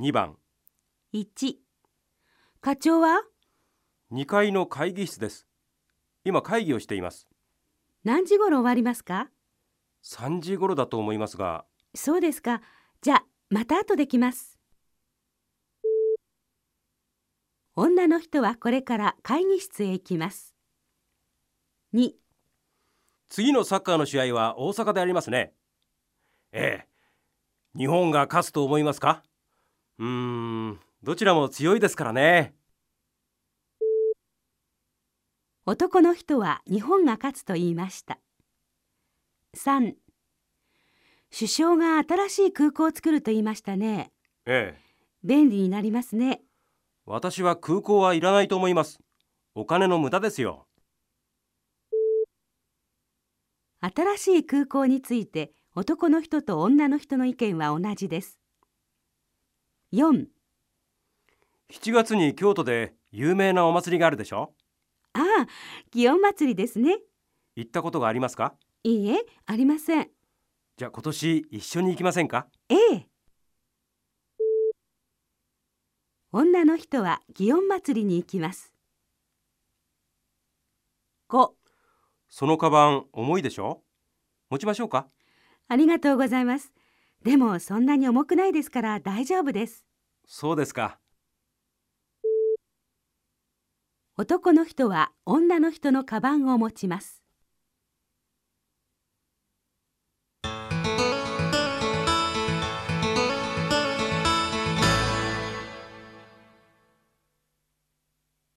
2番。1課長は？2階の会議室です。今会議をしています。何時頃終わりますか？3時頃だと思いますが。そうですか。じゃあ、また後で来ます。女の人はこれから会議室へ行きます。2、次のサッカーの試合は大阪でありますね。ええ。日本が勝つと思いますか？うーんどちらも強いですからね男の人は日本が勝つと言いました。3、首相が新しい空港を作ると言いましたね。ええ便利になりますね。私は空港はいらないと思いますお金の無駄ですよ新しい空港について男の人と女の人の意見は同じです。47月に京都で有名なお祭りがあるでしょ？ああ、祇園祭りですね。行ったことがありますか？いいえ、ありません。じゃあ今年一緒に行きませんか？ええ。女の人は祇園祭りに行きます。5そのカバン重いでしょ？持ちましょうか？ありがとうございます。でもそんなに重くないですから大丈夫です。そうですか男の人は女の人のカバンを持ちます。